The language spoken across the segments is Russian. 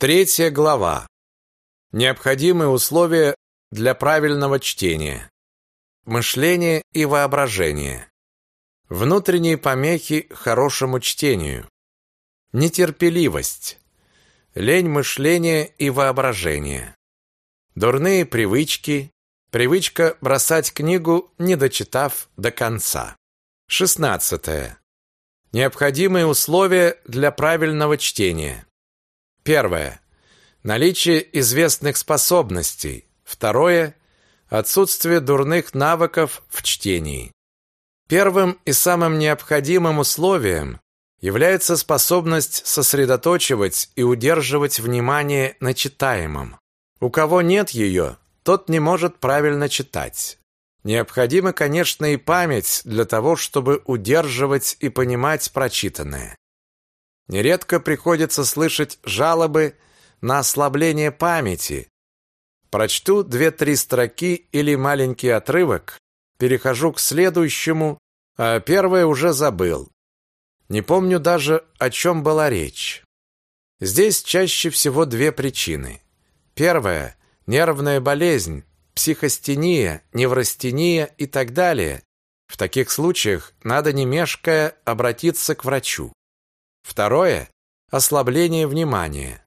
Третья глава. Необходимые условия для правильного чтения. Мышление и воображение. Внутренние помехи хорошему чтению. Нетерпеливость. Лень мышления и воображения. Дурные привычки. Привычка бросать книгу, не дочитав до конца. Шестнадцатое. Необходимые условия для правильного чтения. Первое. Наличие известных способностей. Второе. Отсутствие дурных навыков в чтении. Первым и самым необходимым условием является способность сосредоточивать и удерживать внимание на читаемом. У кого нет ее, тот не может правильно читать. Необходима, конечно, и память для того, чтобы удерживать и понимать прочитанное. Нередко приходится слышать жалобы на ослабление памяти, Прочту две-три строки или маленький отрывок, перехожу к следующему, а первое уже забыл. Не помню даже, о чем была речь. Здесь чаще всего две причины. Первая – нервная болезнь, психостения, неврастения и так далее. В таких случаях надо не мешкая обратиться к врачу. Второе – ослабление внимания.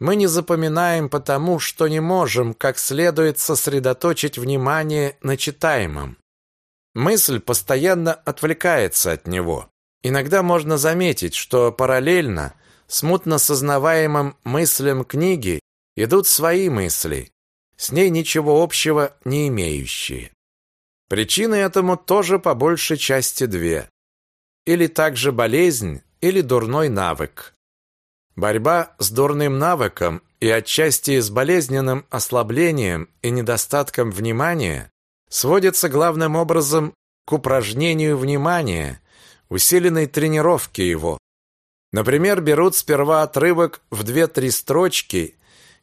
Мы не запоминаем потому, что не можем как следует сосредоточить внимание на читаемом. Мысль постоянно отвлекается от него. Иногда можно заметить, что параллельно смутно сознаваемым мыслям книги идут свои мысли, с ней ничего общего не имеющие. Причины этому тоже по большей части две. Или также болезнь, или дурной навык. Борьба с дурным навыком и отчасти с болезненным ослаблением и недостатком внимания сводится главным образом к упражнению внимания, усиленной тренировке его. Например, берут сперва отрывок в две-три строчки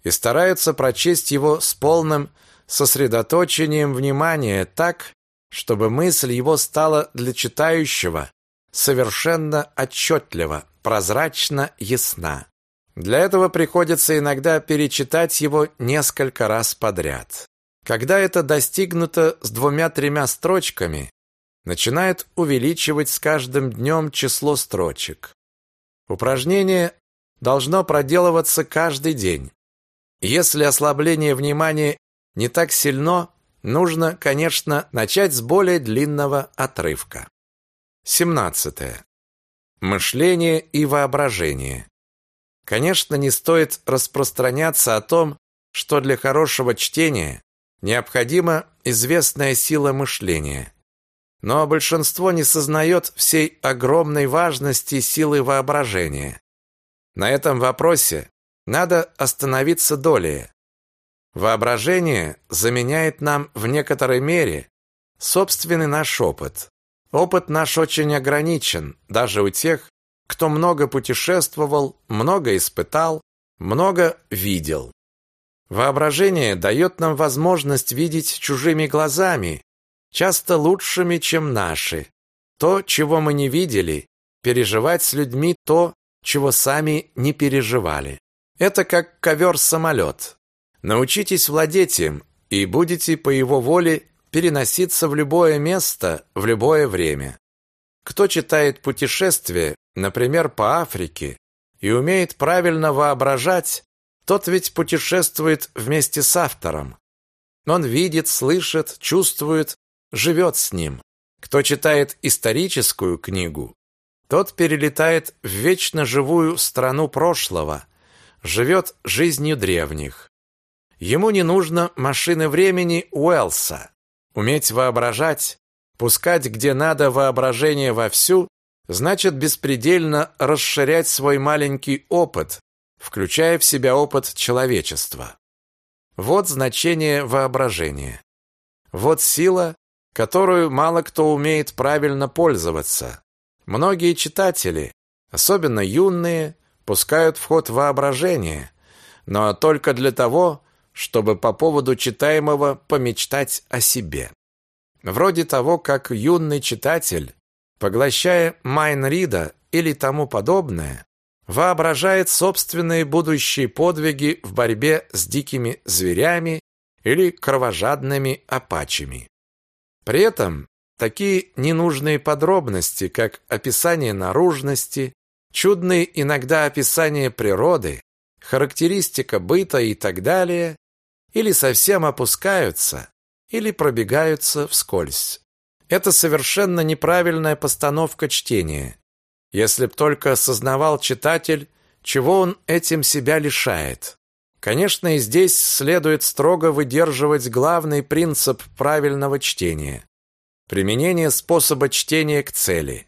и стараются прочесть его с полным сосредоточением внимания так, чтобы мысль его стала для читающего совершенно отчетлива прозрачно ясна. Для этого приходится иногда перечитать его несколько раз подряд. Когда это достигнуто с двумя-тремя строчками, начинает увеличивать с каждым днем число строчек. Упражнение должно проделываться каждый день. Если ослабление внимания не так сильно, нужно, конечно, начать с более длинного отрывка. 17. Мышление и воображение. Конечно, не стоит распространяться о том, что для хорошего чтения необходима известная сила мышления. Но большинство не сознает всей огромной важности силы воображения. На этом вопросе надо остановиться долее. Воображение заменяет нам в некоторой мере собственный наш опыт. Опыт наш очень ограничен, даже у тех, кто много путешествовал, много испытал, много видел. Воображение дает нам возможность видеть чужими глазами, часто лучшими, чем наши. То, чего мы не видели, переживать с людьми то, чего сами не переживали. Это как ковер-самолет. Научитесь владеть им, и будете по его воле переноситься в любое место, в любое время. Кто читает путешествия, например, по Африке, и умеет правильно воображать, тот ведь путешествует вместе с автором. Он видит, слышит, чувствует, живет с ним. Кто читает историческую книгу, тот перелетает в вечно живую страну прошлого, живет жизнью древних. Ему не нужно машины времени Уэллса. Уметь воображать, пускать где надо воображение вовсю, значит беспредельно расширять свой маленький опыт, включая в себя опыт человечества. Вот значение воображения. Вот сила, которую мало кто умеет правильно пользоваться. Многие читатели, особенно юные, пускают в ход воображение, но только для того, чтобы по поводу читаемого помечтать о себе. Вроде того, как юный читатель, поглощая Майнрида или тому подобное, воображает собственные будущие подвиги в борьбе с дикими зверями или кровожадными апачами. При этом такие ненужные подробности, как описание наружности, чудные иногда описания природы, характеристика быта и так далее, или совсем опускаются, или пробегаются вскользь. Это совершенно неправильная постановка чтения. Если б только осознавал читатель, чего он этим себя лишает. Конечно, и здесь следует строго выдерживать главный принцип правильного чтения – применение способа чтения к цели.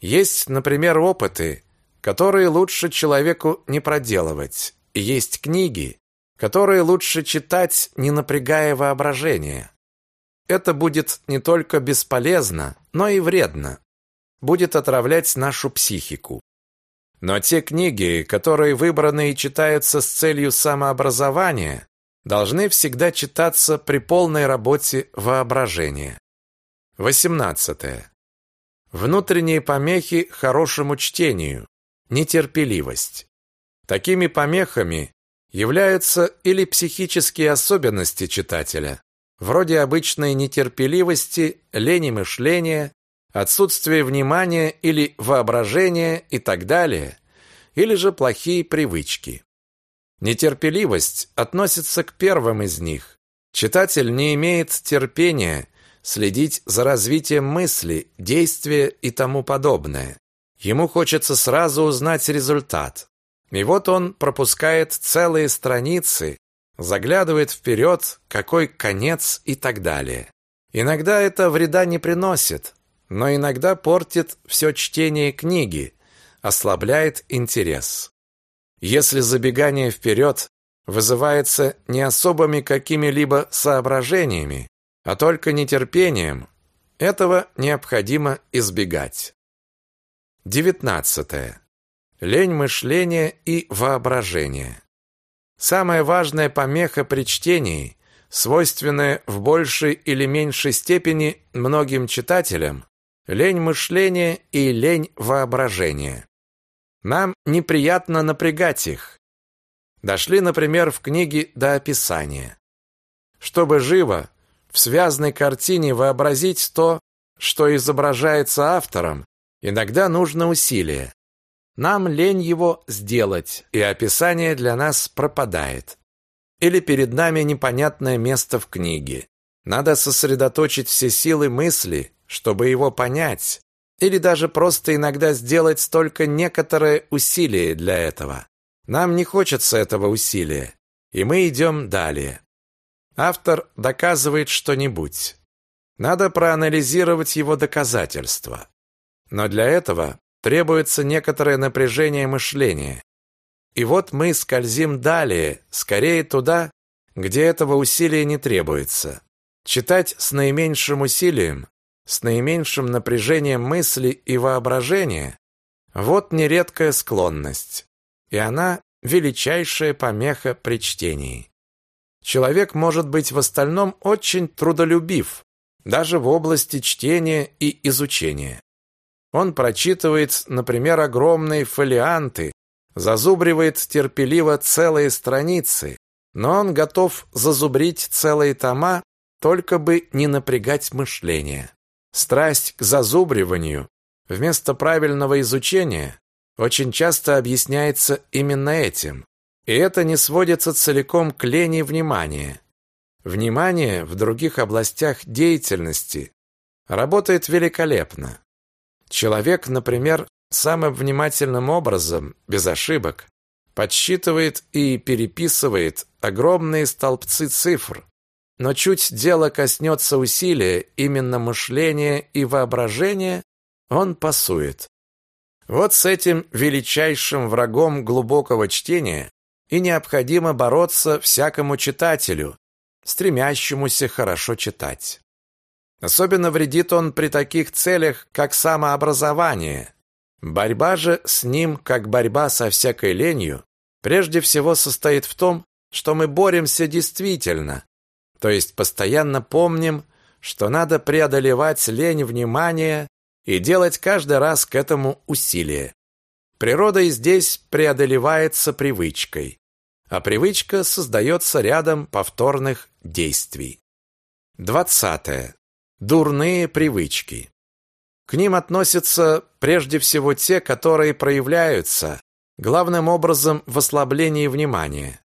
Есть, например, опыты, которые лучше человеку не проделывать, и есть книги, которые лучше читать, не напрягая воображение. Это будет не только бесполезно, но и вредно. Будет отравлять нашу психику. Но те книги, которые выбраны и читаются с целью самообразования, должны всегда читаться при полной работе воображения. 18. Внутренние помехи хорошему чтению. Нетерпеливость. Такими помехами являются или психические особенности читателя, вроде обычной нетерпеливости, лени мышления, отсутствия внимания или воображения и так далее, или же плохие привычки. Нетерпеливость относится к первым из них. Читатель не имеет терпения следить за развитием мысли, действия и тому подобное. Ему хочется сразу узнать результат. И вот он пропускает целые страницы, заглядывает вперед, какой конец и так далее. Иногда это вреда не приносит, но иногда портит все чтение книги, ослабляет интерес. Если забегание вперед вызывается не особыми какими-либо соображениями, а только нетерпением, этого необходимо избегать. Девятнадцатое. Лень мышления и воображения. Самая важная помеха при чтении, свойственная в большей или меньшей степени многим читателям, лень мышления и лень воображения. Нам неприятно напрягать их. Дошли, например, в книге до описания. Чтобы живо, в связной картине вообразить то, что изображается автором, иногда нужно усилие. Нам лень его сделать, и описание для нас пропадает. Или перед нами непонятное место в книге. Надо сосредоточить все силы мысли, чтобы его понять, или даже просто иногда сделать только некоторое усилие для этого. Нам не хочется этого усилия, и мы идем далее. Автор доказывает что-нибудь. Надо проанализировать его доказательства. Но для этого требуется некоторое напряжение мышления. И вот мы скользим далее, скорее туда, где этого усилия не требуется. Читать с наименьшим усилием, с наименьшим напряжением мысли и воображения – вот нередкая склонность, и она – величайшая помеха при чтении. Человек может быть в остальном очень трудолюбив, даже в области чтения и изучения. Он прочитывает, например, огромные фолианты, зазубривает терпеливо целые страницы, но он готов зазубрить целые тома, только бы не напрягать мышление. Страсть к зазубриванию вместо правильного изучения очень часто объясняется именно этим. И это не сводится целиком к лени внимания. Внимание в других областях деятельности работает великолепно. Человек, например, самым внимательным образом, без ошибок, подсчитывает и переписывает огромные столбцы цифр, но чуть дело коснется усилия именно мышления и воображения, он пасует. Вот с этим величайшим врагом глубокого чтения и необходимо бороться всякому читателю, стремящемуся хорошо читать. Особенно вредит он при таких целях, как самообразование. Борьба же с ним, как борьба со всякой ленью, прежде всего состоит в том, что мы боремся действительно, то есть постоянно помним, что надо преодолевать лень внимания и делать каждый раз к этому усилие. Природа и здесь преодолевается привычкой, а привычка создается рядом повторных действий. Двадцатое. Дурные привычки. К ним относятся прежде всего те, которые проявляются главным образом в ослаблении внимания.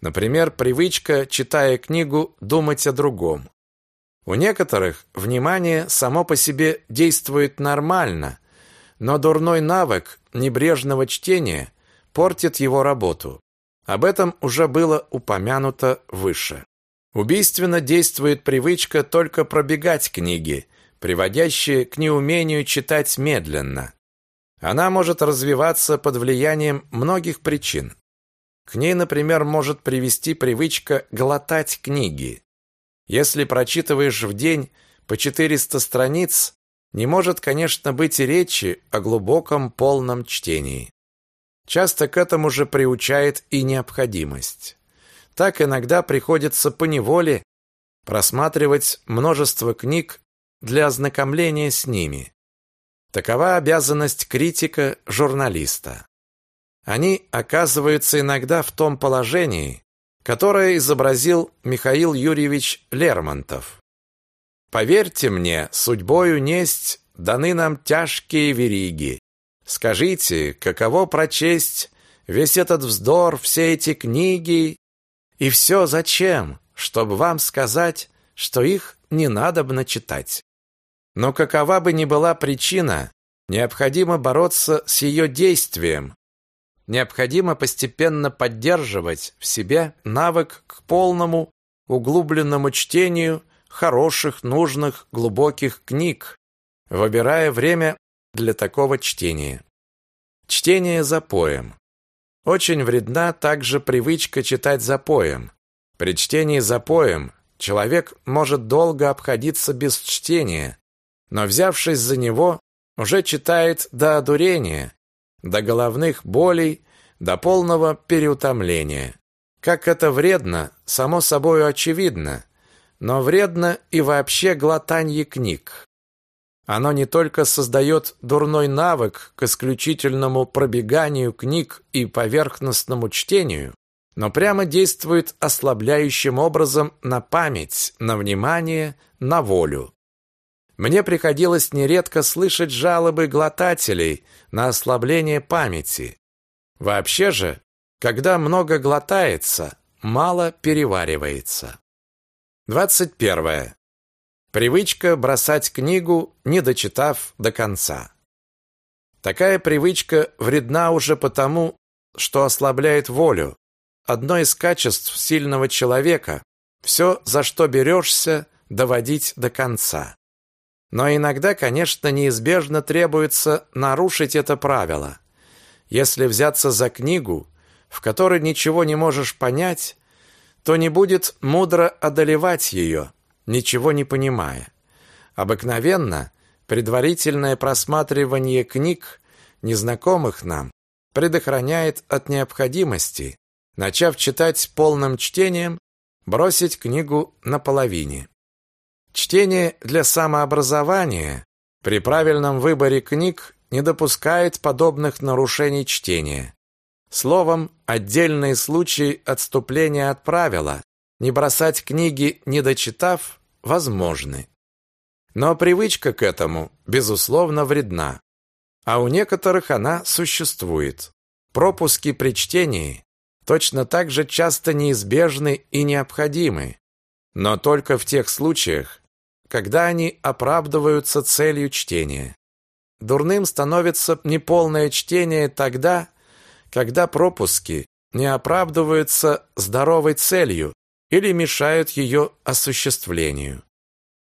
Например, привычка, читая книгу, думать о другом. У некоторых внимание само по себе действует нормально, но дурной навык небрежного чтения портит его работу. Об этом уже было упомянуто выше. Убийственно действует привычка только пробегать книги, приводящие к неумению читать медленно. Она может развиваться под влиянием многих причин. К ней, например, может привести привычка глотать книги. Если прочитываешь в день по 400 страниц, не может, конечно, быть и речи о глубоком полном чтении. Часто к этому же приучает и необходимость. Так иногда приходится поневоле просматривать множество книг для ознакомления с ними. Такова обязанность критика, журналиста. Они оказываются иногда в том положении, которое изобразил Михаил Юрьевич Лермонтов. Поверьте мне, судьбою несть даны нам тяжкие вериги. Скажите, каково прочесть весь этот вздор, все эти книги? И все зачем? Чтобы вам сказать, что их не надобно читать. Но какова бы ни была причина, необходимо бороться с ее действием. Необходимо постепенно поддерживать в себе навык к полному, углубленному чтению хороших, нужных, глубоких книг, выбирая время для такого чтения. Чтение за поем. Очень вредна также привычка читать за поем. При чтении за поем человек может долго обходиться без чтения, но взявшись за него, уже читает до одурения, до головных болей, до полного переутомления. Как это вредно, само собой очевидно, но вредно и вообще глотанье книг. Оно не только создает дурной навык к исключительному пробеганию книг и поверхностному чтению, но прямо действует ослабляющим образом на память, на внимание, на волю. Мне приходилось нередко слышать жалобы глотателей на ослабление памяти. Вообще же, когда много глотается, мало переваривается. 21. Привычка бросать книгу, не дочитав до конца. Такая привычка вредна уже потому, что ослабляет волю. Одно из качеств сильного человека – все, за что берешься, доводить до конца. Но иногда, конечно, неизбежно требуется нарушить это правило. Если взяться за книгу, в которой ничего не можешь понять, то не будет мудро одолевать ее, ничего не понимая. Обыкновенно предварительное просматривание книг, незнакомых нам, предохраняет от необходимости, начав читать полным чтением, бросить книгу наполовине. Чтение для самообразования при правильном выборе книг не допускает подобных нарушений чтения. Словом, отдельные случаи отступления от правила, не бросать книги, не дочитав, возможны. Но привычка к этому, безусловно, вредна. А у некоторых она существует. Пропуски при чтении точно так же часто неизбежны и необходимы, но только в тех случаях, когда они оправдываются целью чтения. Дурным становится неполное чтение тогда, когда пропуски не оправдываются здоровой целью или мешают ее осуществлению.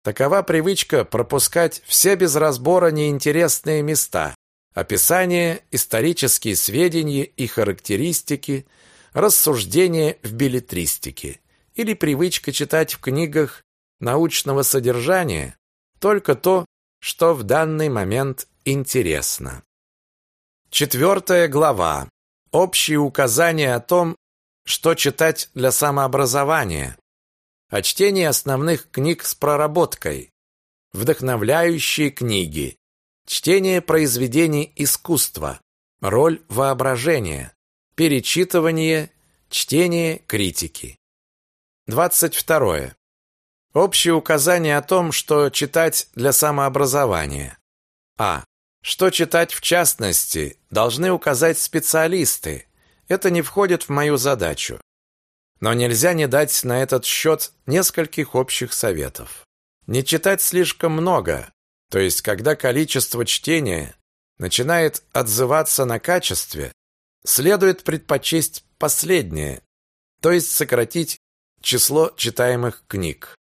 Такова привычка пропускать все без разбора неинтересные места, описания, исторические сведения и характеристики, рассуждения в билетристике или привычка читать в книгах научного содержания только то, что в данный момент интересно. Четвертая глава. Общие указания о том, что читать для самообразования. О чтении основных книг с проработкой. Вдохновляющие книги. Чтение произведений искусства. Роль воображения. Перечитывание, чтение, критики. 22. Общие указания о том, что читать для самообразования. А. Что читать в частности, должны указать специалисты. Это не входит в мою задачу. Но нельзя не дать на этот счет нескольких общих советов. Не читать слишком много, то есть когда количество чтения начинает отзываться на качестве, следует предпочесть последнее, то есть сократить число читаемых книг.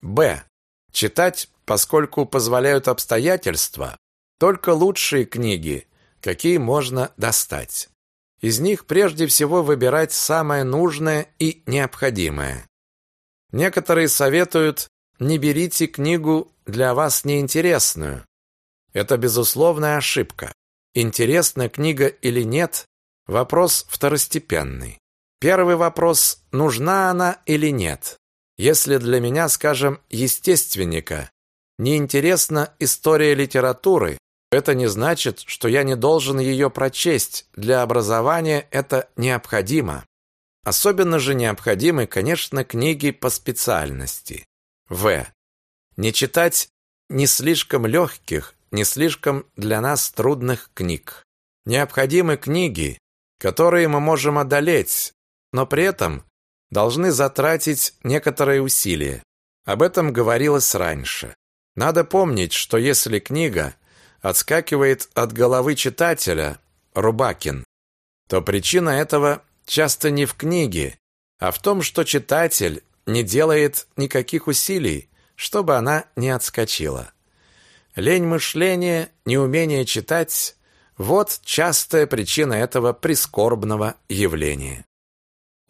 Б. Читать, поскольку позволяют обстоятельства, только лучшие книги, какие можно достать. Из них прежде всего выбирать самое нужное и необходимое. Некоторые советуют не берите книгу для вас неинтересную. Это безусловная ошибка. Интересна книга или нет – вопрос второстепенный. Первый вопрос – нужна она или нет. Если для меня, скажем, естественника, неинтересна история литературы, это не значит, что я не должен ее прочесть. Для образования это необходимо. Особенно же необходимы, конечно, книги по специальности. В. Не читать не слишком легких, не слишком для нас трудных книг. Необходимы книги, которые мы можем одолеть, но при этом должны затратить некоторые усилия. Об этом говорилось раньше. Надо помнить, что если книга отскакивает от головы читателя, Рубакин, то причина этого часто не в книге, а в том, что читатель не делает никаких усилий, чтобы она не отскочила. Лень мышления, неумение читать – вот частая причина этого прискорбного явления.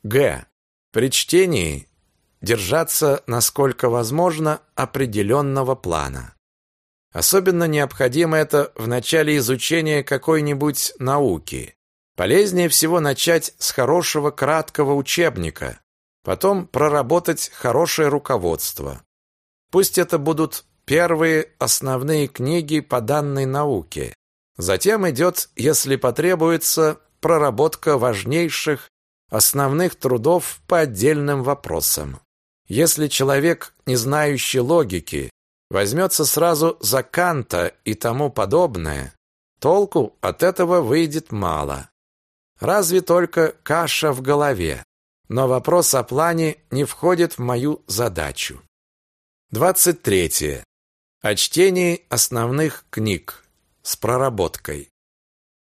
Г. При чтении держаться, насколько возможно, определенного плана. Особенно необходимо это в начале изучения какой-нибудь науки. Полезнее всего начать с хорошего краткого учебника, потом проработать хорошее руководство. Пусть это будут первые основные книги по данной науке. Затем идет, если потребуется, проработка важнейших основных трудов по отдельным вопросам. Если человек, не знающий логики, возьмется сразу за Канта и тому подобное, толку от этого выйдет мало. Разве только каша в голове. Но вопрос о плане не входит в мою задачу. 23. О чтении основных книг с проработкой.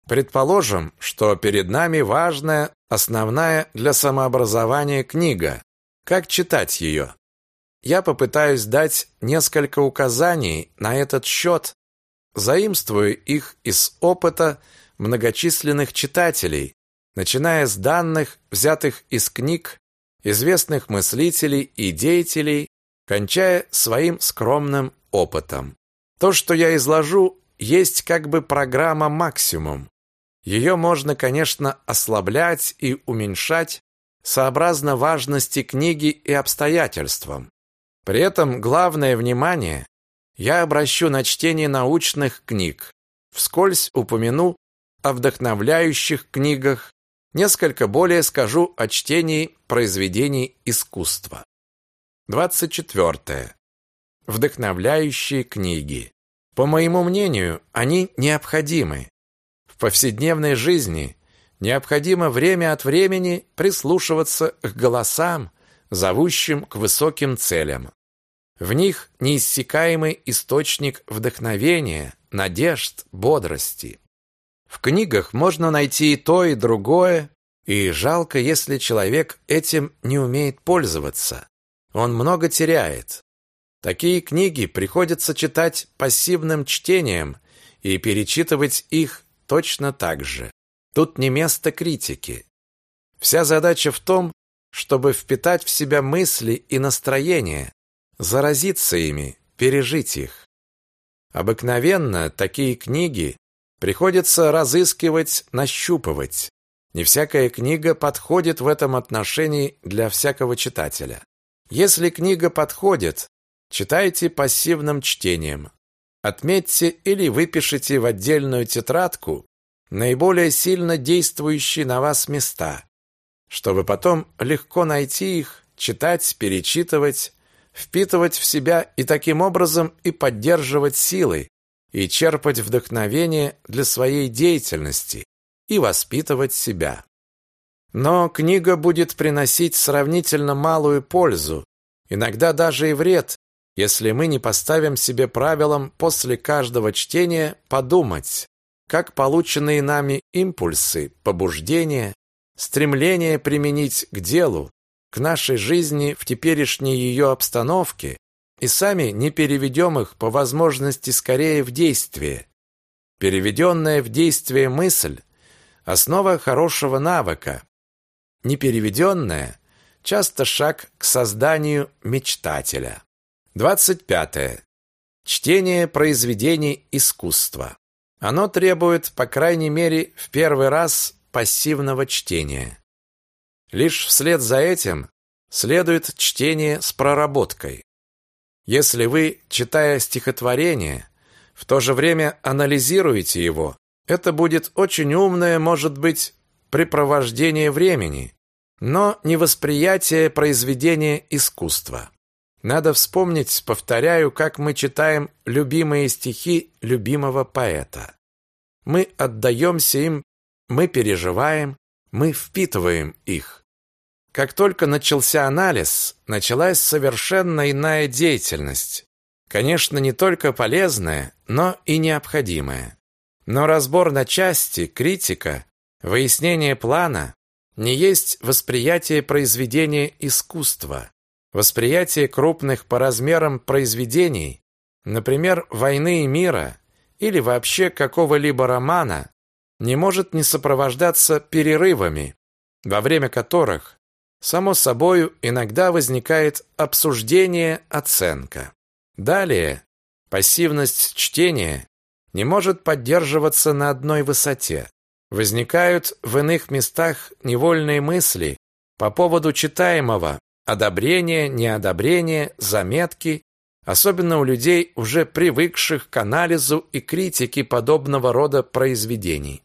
Предположим, что перед нами важная, основная для самообразования книга. Как читать ее? Я попытаюсь дать несколько указаний на этот счет, заимствуя их из опыта многочисленных читателей, начиная с данных, взятых из книг известных мыслителей и деятелей, кончая своим скромным опытом. То, что я изложу, есть как бы программа максимум. Ее можно, конечно, ослаблять и уменьшать сообразно важности книги и обстоятельствам. При этом главное внимание я обращу на чтение научных книг. Вскользь упомяну о вдохновляющих книгах, несколько более скажу о чтении произведений искусства. 24. Вдохновляющие книги. По моему мнению, они необходимы. В повседневной жизни необходимо время от времени прислушиваться к голосам, зовущим к высоким целям. В них неиссякаемый источник вдохновения, надежд, бодрости. В книгах можно найти и то, и другое, и жалко, если человек этим не умеет пользоваться. Он много теряет. Такие книги приходится читать пассивным чтением и перечитывать их точно так же. Тут не место критики. Вся задача в том, чтобы впитать в себя мысли и настроения, заразиться ими, пережить их. Обыкновенно такие книги приходится разыскивать, нащупывать. Не всякая книга подходит в этом отношении для всякого читателя. Если книга подходит, читайте пассивным чтением. Отметьте или выпишите в отдельную тетрадку наиболее сильно действующие на вас места, чтобы потом легко найти их, читать, перечитывать, впитывать в себя и таким образом и поддерживать силы, и черпать вдохновение для своей деятельности, и воспитывать себя. Но книга будет приносить сравнительно малую пользу, иногда даже и вред, если мы не поставим себе правилом после каждого чтения подумать, как полученные нами импульсы, побуждения, стремление применить к делу, к нашей жизни в теперешней ее обстановке и сами не переведем их по возможности скорее в действие. Переведенная в действие мысль – основа хорошего навыка. Непереведенная – часто шаг к созданию мечтателя. 25. Чтение произведений искусства. Оно требует, по крайней мере, в первый раз пассивного чтения. Лишь вслед за этим следует чтение с проработкой. Если вы, читая стихотворение, в то же время анализируете его, это будет очень умное, может быть, препровождение времени, но не восприятие произведения искусства. Надо вспомнить, повторяю, как мы читаем любимые стихи любимого поэта. Мы отдаемся им, мы переживаем, мы впитываем их. Как только начался анализ, началась совершенно иная деятельность. Конечно, не только полезная, но и необходимая. Но разбор на части, критика, выяснение плана не есть восприятие произведения искусства. Восприятие крупных по размерам произведений, например, «Войны и мира» или вообще какого-либо романа, не может не сопровождаться перерывами, во время которых Само собою, иногда возникает обсуждение, оценка. Далее, пассивность чтения не может поддерживаться на одной высоте. Возникают в иных местах невольные мысли по поводу читаемого, одобрение, неодобрение, заметки, особенно у людей, уже привыкших к анализу и критике подобного рода произведений.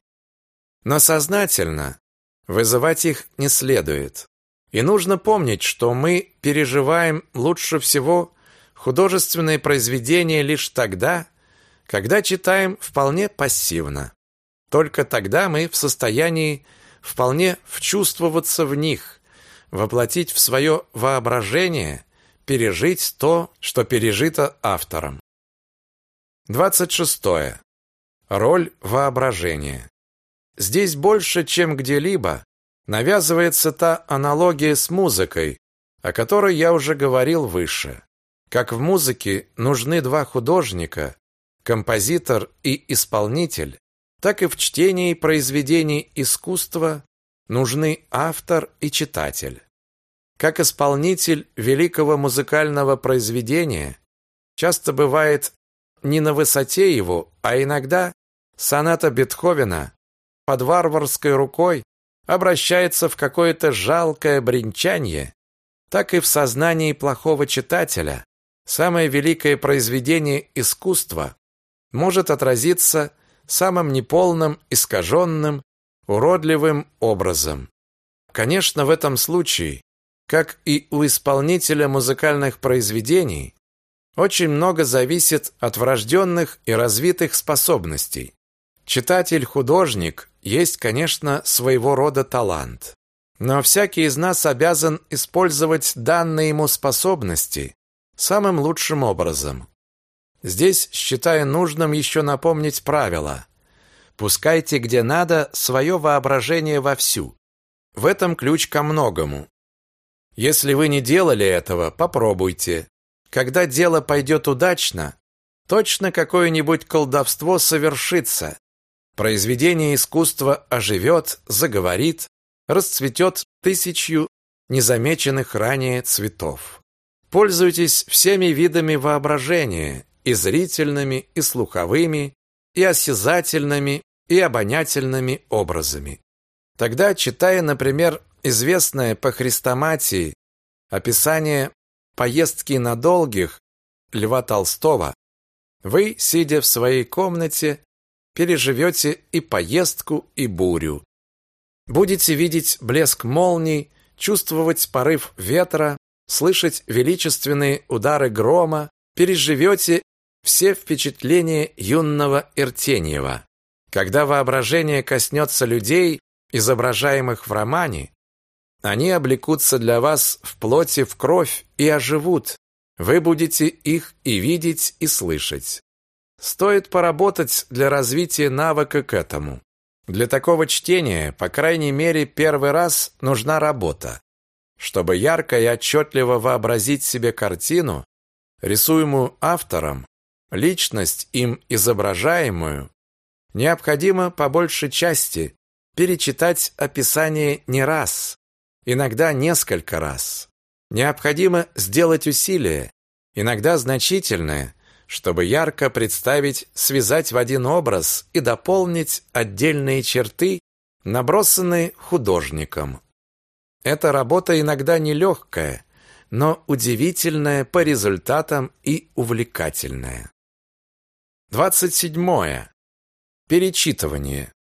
Но сознательно вызывать их не следует. И нужно помнить, что мы переживаем лучше всего художественные произведения лишь тогда, когда читаем вполне пассивно. Только тогда мы в состоянии вполне вчувствоваться в них, воплотить в свое воображение, пережить то, что пережито автором. 26. Роль воображения. Здесь больше, чем где-либо, навязывается та аналогия с музыкой, о которой я уже говорил выше. Как в музыке нужны два художника, композитор и исполнитель, так и в чтении произведений искусства нужны автор и читатель. Как исполнитель великого музыкального произведения часто бывает не на высоте его, а иногда соната Бетховена под варварской рукой обращается в какое-то жалкое бренчанье, так и в сознании плохого читателя самое великое произведение искусства может отразиться самым неполным, искаженным, уродливым образом. Конечно, в этом случае, как и у исполнителя музыкальных произведений, очень много зависит от врожденных и развитых способностей. Читатель-художник есть, конечно, своего рода талант. Но всякий из нас обязан использовать данные ему способности самым лучшим образом. Здесь считаю нужным еще напомнить правило. Пускайте где надо свое воображение вовсю. В этом ключ ко многому. Если вы не делали этого, попробуйте. Когда дело пойдет удачно, точно какое-нибудь колдовство совершится, Произведение искусства оживет, заговорит, расцветет тысячью незамеченных ранее цветов. Пользуйтесь всеми видами воображения, и зрительными, и слуховыми, и осязательными, и обонятельными образами. Тогда, читая, например, известное по хрестоматии описание поездки на долгих Льва Толстого, вы, сидя в своей комнате, переживете и поездку, и бурю. Будете видеть блеск молний, чувствовать порыв ветра, слышать величественные удары грома, переживете все впечатления юного Иртеньева. Когда воображение коснется людей, изображаемых в романе, они облекутся для вас в плоти, в кровь и оживут. Вы будете их и видеть, и слышать. Стоит поработать для развития навыка к этому. Для такого чтения, по крайней мере, первый раз нужна работа. Чтобы ярко и отчетливо вообразить себе картину, рисуемую автором, личность им изображаемую, необходимо по большей части перечитать описание не раз, иногда несколько раз. Необходимо сделать усилие, иногда значительное, чтобы ярко представить, связать в один образ и дополнить отдельные черты, набросанные художником. Эта работа иногда нелегкая, но удивительная по результатам и увлекательная. 27. Перечитывание.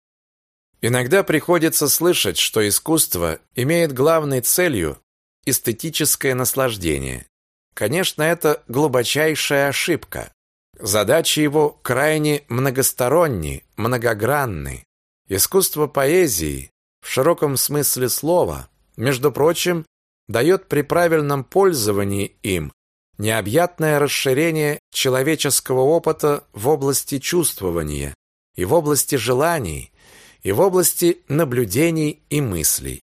Иногда приходится слышать, что искусство имеет главной целью эстетическое наслаждение. Конечно, это глубочайшая ошибка. Задачи его крайне многосторонни, многогранны. Искусство поэзии, в широком смысле слова, между прочим, дает при правильном пользовании им необъятное расширение человеческого опыта в области чувствования и в области желаний, и в области наблюдений и мыслей.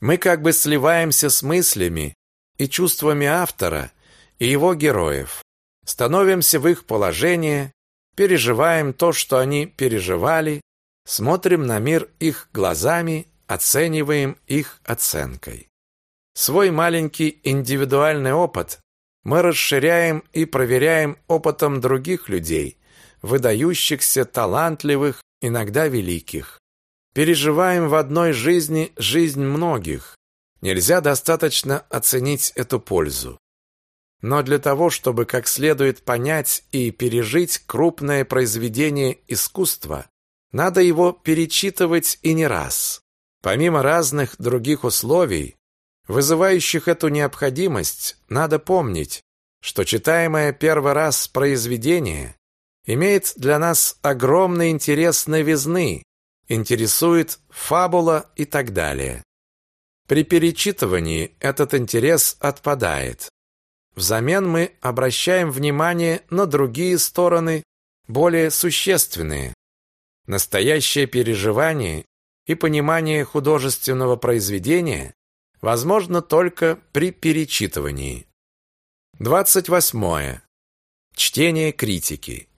Мы как бы сливаемся с мыслями и чувствами автора и его героев, становимся в их положение, переживаем то, что они переживали, смотрим на мир их глазами, оцениваем их оценкой. Свой маленький индивидуальный опыт мы расширяем и проверяем опытом других людей, выдающихся, талантливых, иногда великих. Переживаем в одной жизни жизнь многих. Нельзя достаточно оценить эту пользу. Но для того, чтобы как следует понять и пережить крупное произведение искусства, надо его перечитывать и не раз. Помимо разных других условий, вызывающих эту необходимость, надо помнить, что читаемое первый раз произведение имеет для нас огромный интерес новизны, интересует фабула и так далее. При перечитывании этот интерес отпадает. Взамен мы обращаем внимание на другие стороны, более существенные. Настоящее переживание и понимание художественного произведения возможно только при перечитывании. 28. Чтение критики.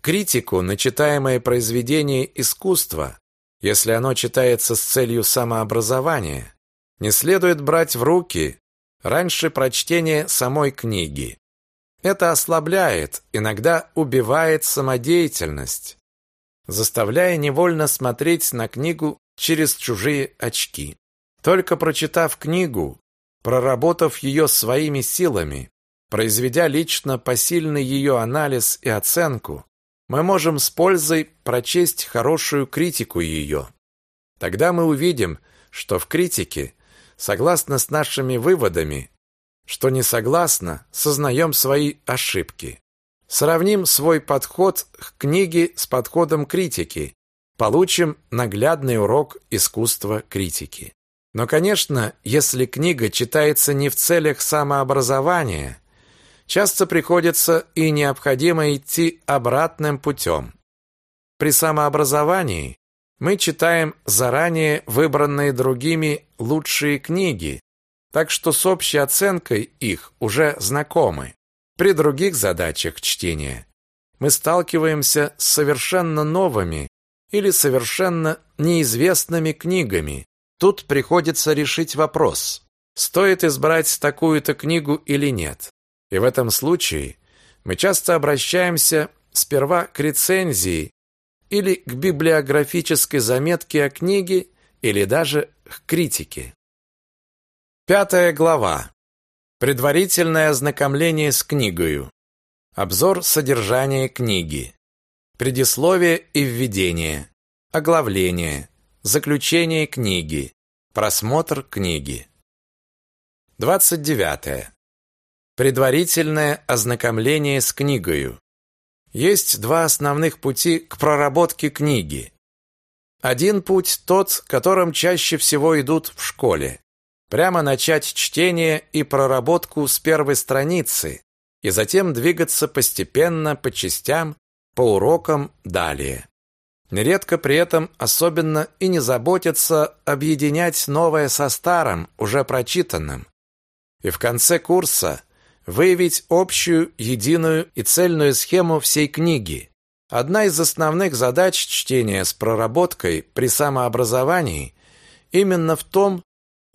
Критику на читаемое произведение искусства, если оно читается с целью самообразования, не следует брать в руки раньше прочтения самой книги. Это ослабляет, иногда убивает самодеятельность, заставляя невольно смотреть на книгу через чужие очки. Только прочитав книгу, проработав ее своими силами, произведя лично посильный ее анализ и оценку, мы можем с пользой прочесть хорошую критику ее. Тогда мы увидим, что в критике согласно с нашими выводами, что не согласно, сознаем свои ошибки. Сравним свой подход к книге с подходом критики, получим наглядный урок искусства критики. Но, конечно, если книга читается не в целях самообразования, часто приходится и необходимо идти обратным путем. При самообразовании мы читаем заранее выбранные другими лучшие книги, так что с общей оценкой их уже знакомы. При других задачах чтения мы сталкиваемся с совершенно новыми или совершенно неизвестными книгами. Тут приходится решить вопрос, стоит избрать такую-то книгу или нет. И в этом случае мы часто обращаемся сперва к рецензии или к библиографической заметке о книге, или даже к критике. Пятая глава. Предварительное ознакомление с книгою. Обзор содержания книги. предисловие и введение, оглавление, заключение книги, просмотр книги. 29. Предварительное ознакомление с книгою. Есть два основных пути к проработке книги. Один путь тот, которым чаще всего идут в школе. Прямо начать чтение и проработку с первой страницы, и затем двигаться постепенно по частям, по урокам далее. Нередко при этом особенно и не заботиться объединять новое со старым, уже прочитанным. И в конце курса выявить общую, единую и цельную схему всей книги. Одна из основных задач чтения с проработкой при самообразовании именно в том,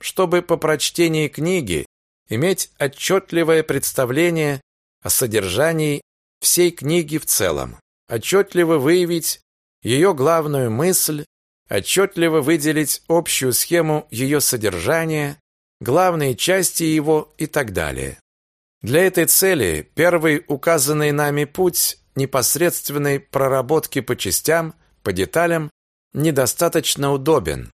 чтобы по прочтении книги иметь отчетливое представление о содержании всей книги в целом, отчетливо выявить ее главную мысль, отчетливо выделить общую схему ее содержания, главные части его и так далее. Для этой цели первый указанный нами путь непосредственной проработки по частям, по деталям, недостаточно удобен.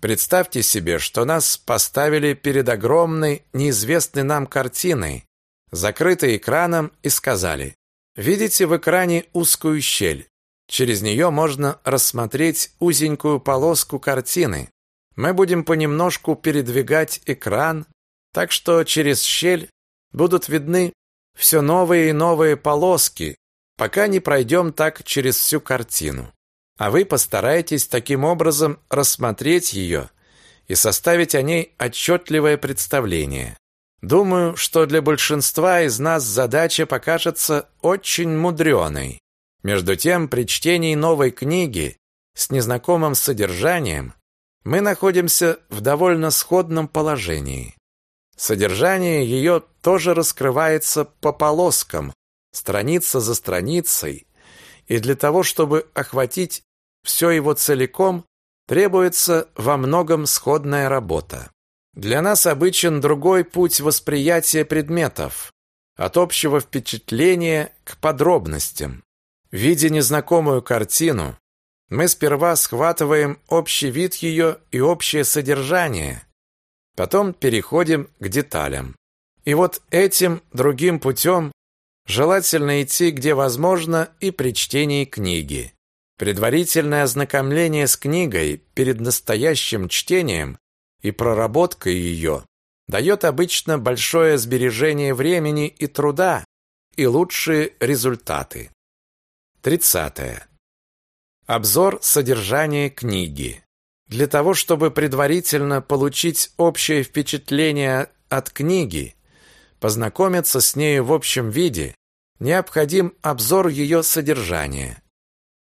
Представьте себе, что нас поставили перед огромной, неизвестной нам картиной, закрытой экраном и сказали «Видите в экране узкую щель? Через нее можно рассмотреть узенькую полоску картины. Мы будем понемножку передвигать экран, так что через щель будут видны все новые и новые полоски, пока не пройдем так через всю картину. А вы постарайтесь таким образом рассмотреть ее и составить о ней отчетливое представление. Думаю, что для большинства из нас задача покажется очень мудреной. Между тем, при чтении новой книги с незнакомым содержанием мы находимся в довольно сходном положении. Содержание ее тоже раскрывается по полоскам, страница за страницей, и для того, чтобы охватить все его целиком, требуется во многом сходная работа. Для нас обычен другой путь восприятия предметов, от общего впечатления к подробностям. Видя незнакомую картину, мы сперва схватываем общий вид ее и общее содержание, потом переходим к деталям. И вот этим другим путем желательно идти, где возможно, и при чтении книги. Предварительное ознакомление с книгой перед настоящим чтением и проработкой ее дает обычно большое сбережение времени и труда и лучшие результаты. 30. Обзор содержания книги. Для того, чтобы предварительно получить общее впечатление от книги, познакомиться с нею в общем виде, необходим обзор ее содержания.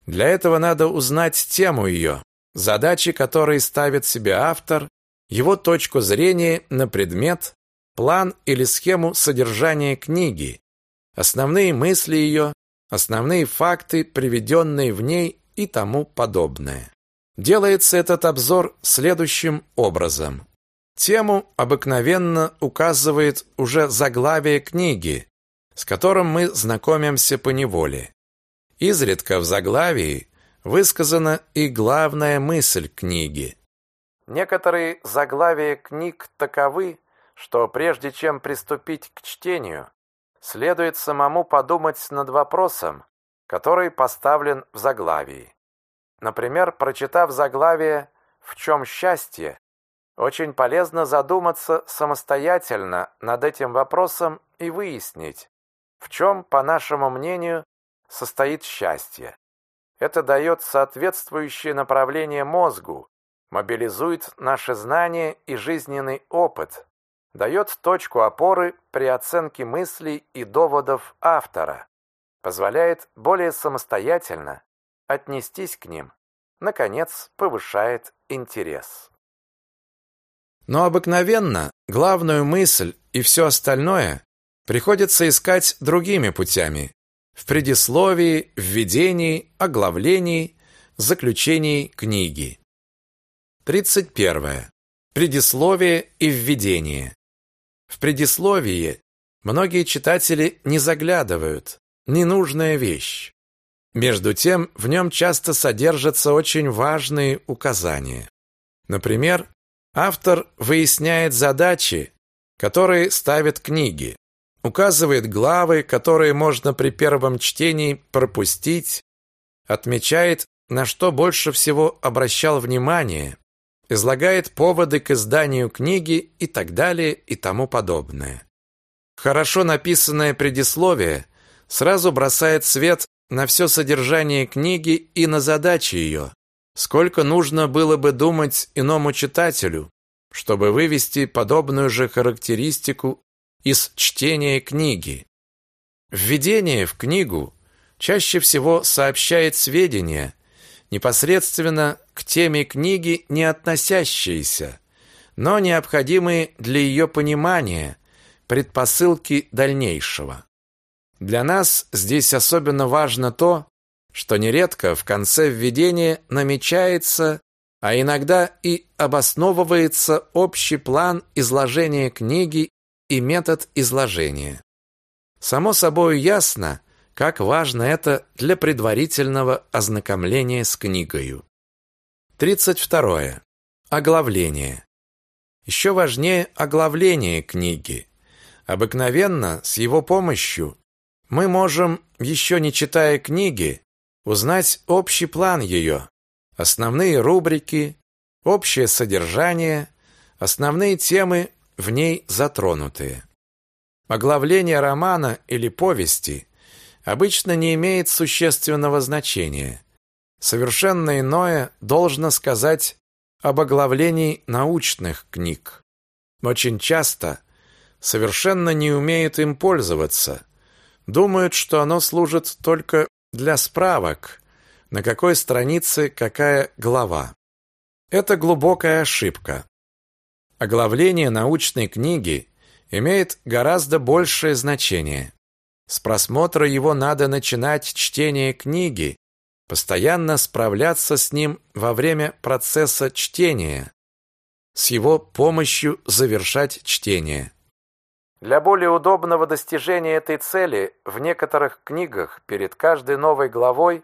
Для этого надо узнать тему ее, задачи, которые ставит себе автор, его точку зрения на предмет, план или схему содержания книги, основные мысли ее, основные факты, приведенные в ней и тому подобное. Делается этот обзор следующим образом. Тему обыкновенно указывает уже заглавие книги, с которым мы знакомимся по неволе. Изредка в заглавии высказана и главная мысль книги. Некоторые заглавия книг таковы, что прежде чем приступить к чтению, следует самому подумать над вопросом, который поставлен в заглавии. Например, прочитав заглавие «В чем счастье?», очень полезно задуматься самостоятельно над этим вопросом и выяснить, в чем, по нашему мнению, состоит счастье. Это дает соответствующее направление мозгу, мобилизует наши знания и жизненный опыт, дает точку опоры при оценке мыслей и доводов автора, позволяет более самостоятельно отнестись к ним, наконец, повышает интерес. Но обыкновенно главную мысль и все остальное приходится искать другими путями, в предисловии, введении, оглавлении, заключении книги. 31. Предисловие и введение. В предисловии многие читатели не заглядывают. Ненужная вещь. Между тем, в нем часто содержатся очень важные указания. Например, автор выясняет задачи, которые ставят книги, указывает главы, которые можно при первом чтении пропустить, отмечает, на что больше всего обращал внимание, излагает поводы к изданию книги и так далее и тому подобное. Хорошо написанное предисловие сразу бросает свет на все содержание книги и на задачи ее. Сколько нужно было бы думать иному читателю, чтобы вывести подобную же характеристику из чтения книги. Введение в книгу чаще всего сообщает сведения, непосредственно к теме книги не относящиеся, но необходимые для ее понимания, предпосылки дальнейшего. Для нас здесь особенно важно то, что нередко в конце введения намечается, а иногда и обосновывается общий план изложения книги и метод изложения. Само собой ясно, как важно это для предварительного ознакомления с книгою. 32. Оглавление. Еще важнее оглавление книги. Обыкновенно с его помощью мы можем, еще не читая книги, узнать общий план ее, основные рубрики, общее содержание, основные темы в ней затронутые. Оглавление романа или повести обычно не имеет существенного значения. Совершенно иное должно сказать об оглавлении научных книг. Очень часто совершенно не умеют им пользоваться, думают, что оно служит только для справок, на какой странице какая глава. Это глубокая ошибка. Оглавление научной книги имеет гораздо большее значение. С просмотра его надо начинать чтение книги, постоянно справляться с ним во время процесса чтения, с его помощью завершать чтение. Для более удобного достижения этой цели в некоторых книгах перед каждой новой главой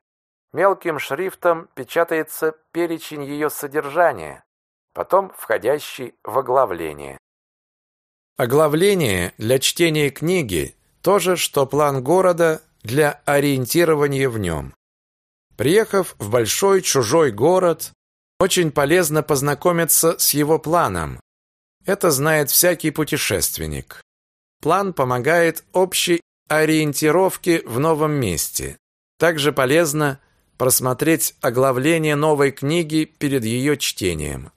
мелким шрифтом печатается перечень ее содержания, потом входящий в оглавление. Оглавление для чтения книги то же, что план города для ориентирования в нем. Приехав в большой чужой город, очень полезно познакомиться с его планом. Это знает всякий путешественник. План помогает общей ориентировке в новом месте. Также полезно просмотреть оглавление новой книги перед ее чтением.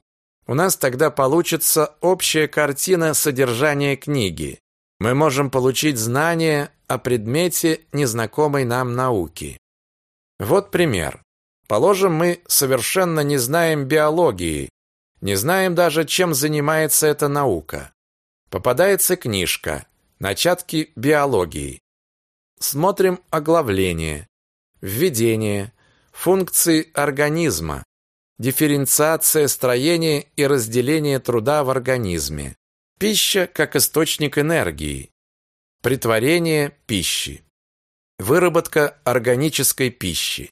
У нас тогда получится общая картина содержания книги. Мы можем получить знания о предмете незнакомой нам науки. Вот пример. Положим, мы совершенно не знаем биологии, не знаем даже, чем занимается эта наука. Попадается книжка «Начатки биологии». Смотрим оглавление, введение, функции организма, дифференциация строения и разделения труда в организме, пища как источник энергии, притворение пищи, выработка органической пищи,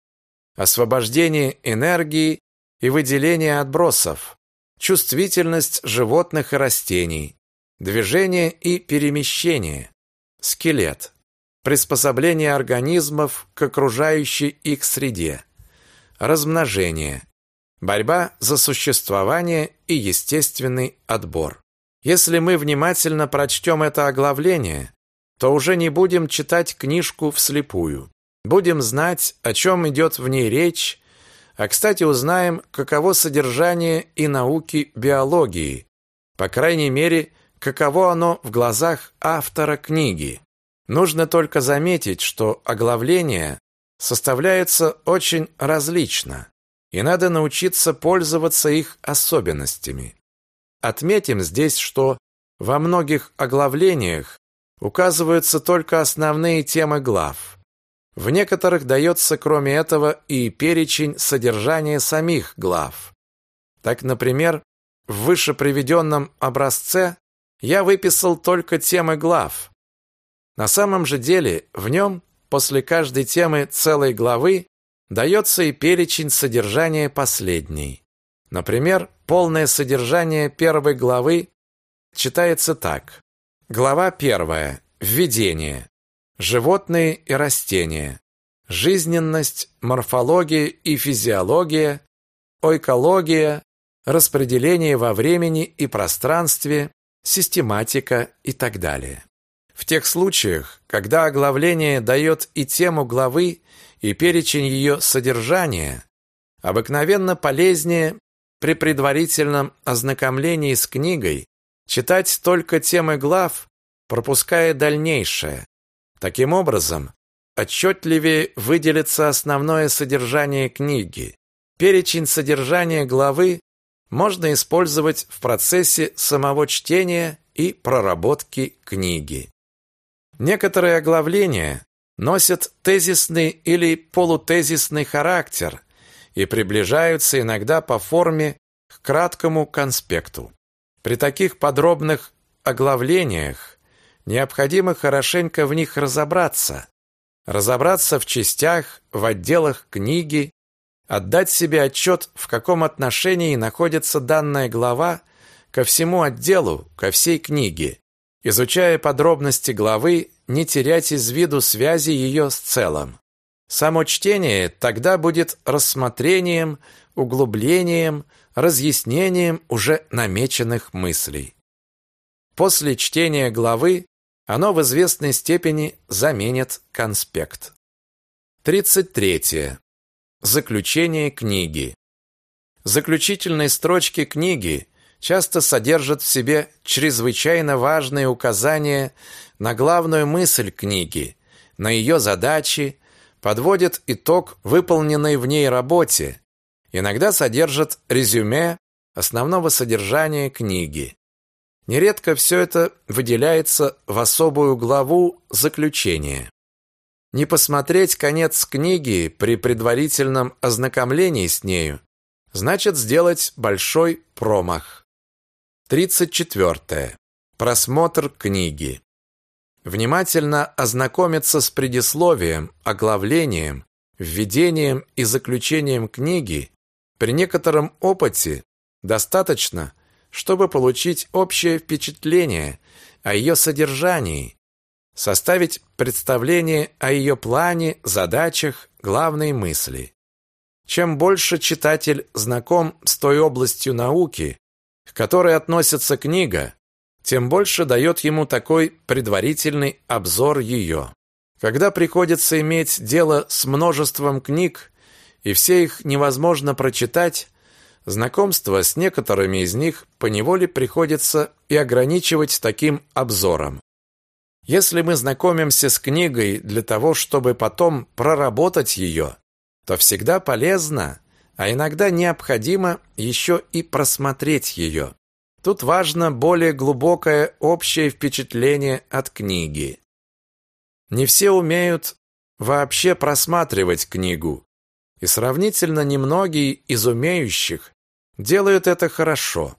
освобождение энергии и выделение отбросов, чувствительность животных и растений, движение и перемещение, скелет, приспособление организмов к окружающей их среде, размножение, борьба за существование и естественный отбор. Если мы внимательно прочтем это оглавление, то уже не будем читать книжку вслепую. Будем знать, о чем идет в ней речь, а, кстати, узнаем, каково содержание и науки биологии, по крайней мере, каково оно в глазах автора книги. Нужно только заметить, что оглавления составляются очень различно, и надо научиться пользоваться их особенностями. Отметим здесь, что во многих оглавлениях указываются только основные темы глав. В некоторых дается, кроме этого, и перечень содержания самих глав. Так, например, в выше приведенном образце я выписал только темы глав. На самом же деле в нем после каждой темы целой главы дается и перечень содержания последней. Например, полное содержание первой главы читается так. Глава первая. Введение. Животные и растения. Жизненность, морфология и физиология, ойкология, распределение во времени и пространстве, систематика и так далее. В тех случаях, когда оглавление дает и тему главы, и перечень ее содержания, обыкновенно полезнее при предварительном ознакомлении с книгой читать только темы глав, пропуская дальнейшее. Таким образом, отчетливее выделится основное содержание книги. Перечень содержания главы можно использовать в процессе самого чтения и проработки книги. Некоторые оглавления носят тезисный или полутезисный характер и приближаются иногда по форме к краткому конспекту. При таких подробных оглавлениях необходимо хорошенько в них разобраться, разобраться в частях, в отделах книги, отдать себе отчет, в каком отношении находится данная глава ко всему отделу, ко всей книге, изучая подробности главы, не терять из виду связи ее с целым. Само чтение тогда будет рассмотрением, углублением, разъяснением уже намеченных мыслей. После чтения главы оно в известной степени заменит конспект. 33. Заключение книги. Заключительные строчки книги часто содержат в себе чрезвычайно важные указания на главную мысль книги, на ее задачи, подводят итог выполненной в ней работе, иногда содержат резюме основного содержания книги. Нередко все это выделяется в особую главу заключения. Не посмотреть конец книги при предварительном ознакомлении с нею значит сделать большой промах. 34. Просмотр книги. Внимательно ознакомиться с предисловием, оглавлением, введением и заключением книги при некотором опыте достаточно, чтобы получить общее впечатление о ее содержании, составить представление о ее плане, задачах, главной мысли. Чем больше читатель знаком с той областью науки, к которой относится книга, тем больше дает ему такой предварительный обзор ее. Когда приходится иметь дело с множеством книг, и все их невозможно прочитать, знакомство с некоторыми из них поневоле приходится и ограничивать таким обзором. Если мы знакомимся с книгой для того, чтобы потом проработать ее, то всегда полезно, а иногда необходимо еще и просмотреть ее. Тут важно более глубокое общее впечатление от книги. Не все умеют вообще просматривать книгу, и сравнительно немногие из умеющих делают это хорошо.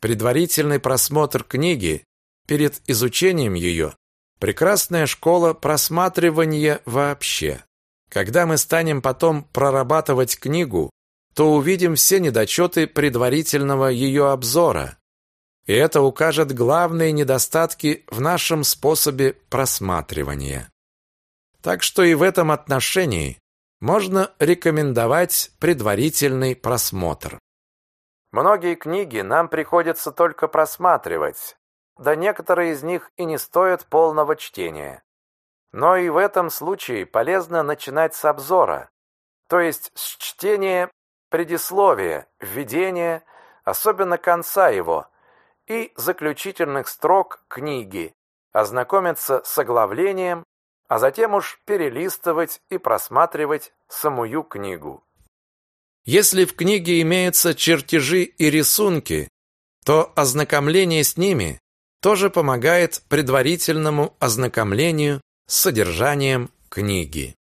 Предварительный просмотр книги перед изучением ее Прекрасная школа просматривания вообще. Когда мы станем потом прорабатывать книгу, то увидим все недочеты предварительного ее обзора. И это укажет главные недостатки в нашем способе просматривания. Так что и в этом отношении можно рекомендовать предварительный просмотр. Многие книги нам приходится только просматривать, да некоторые из них и не стоят полного чтения. Но и в этом случае полезно начинать с обзора, то есть с чтения предисловия, введения, особенно конца его, и заключительных строк книги, ознакомиться с оглавлением, а затем уж перелистывать и просматривать самую книгу. Если в книге имеются чертежи и рисунки, то ознакомление с ними тоже помогает предварительному ознакомлению с содержанием книги.